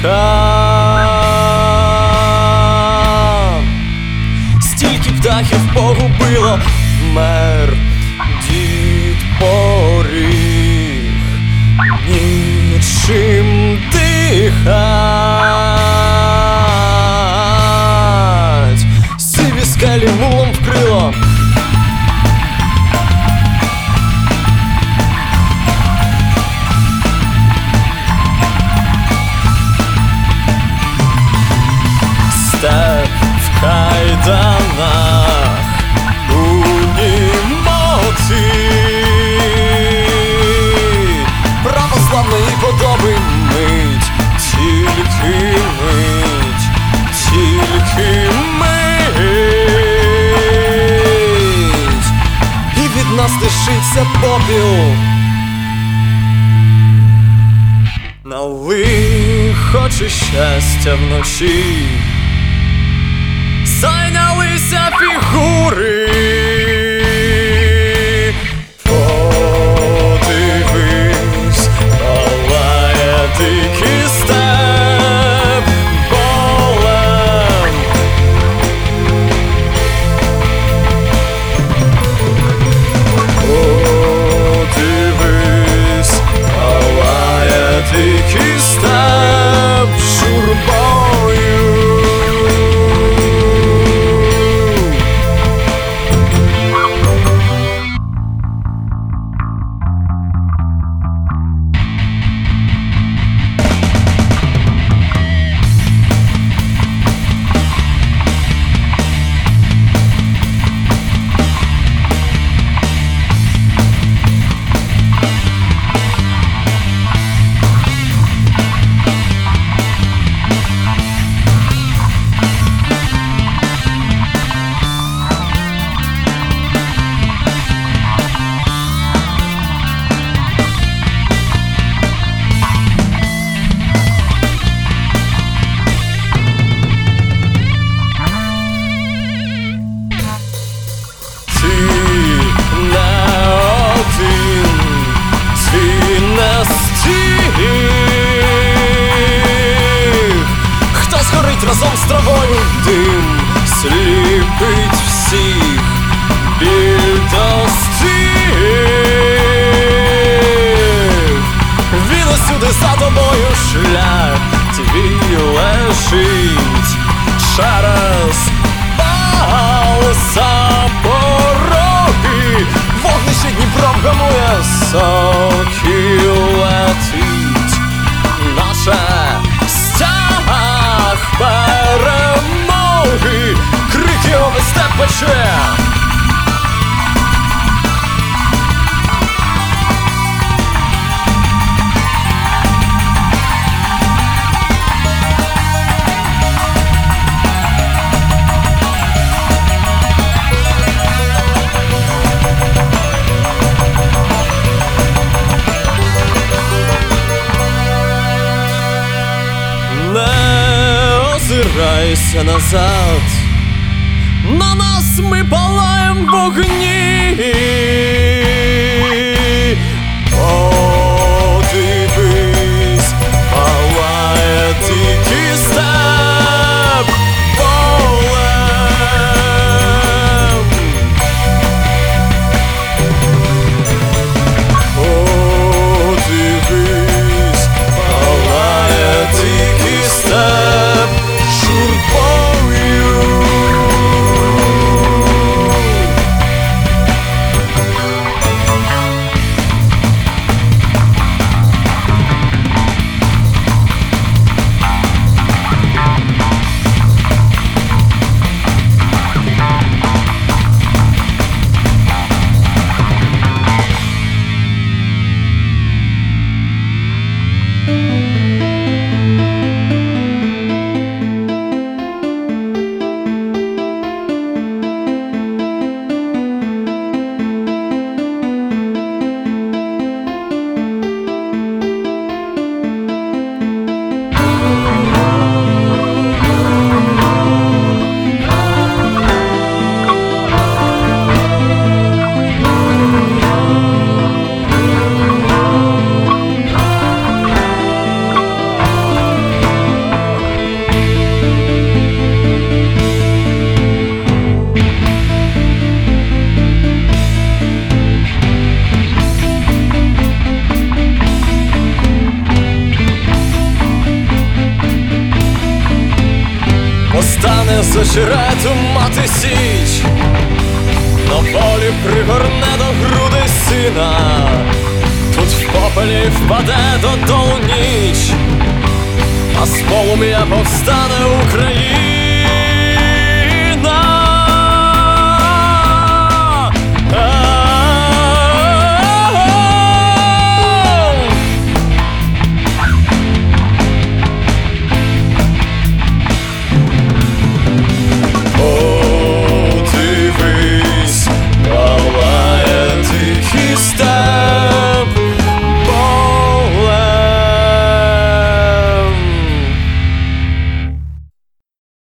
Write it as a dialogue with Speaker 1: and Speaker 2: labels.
Speaker 1: птахам стільки птахів погубило мер дід поріг нічим. Лишиться попіл. На лихо чи щастя вночі зайнялися фігури. Сліпить всіх, біль достиг. Він усюди за тобою шлях твій лежить. Через палеса пороги, вогнище Дніпром гамує, соки лучше! озирайся назад. На ми палаєм в. Кине з очерету мати січ, на полі пригорне до груди сина, тут в попелі впаде додолу ніч, а з полум'я повстане Україна.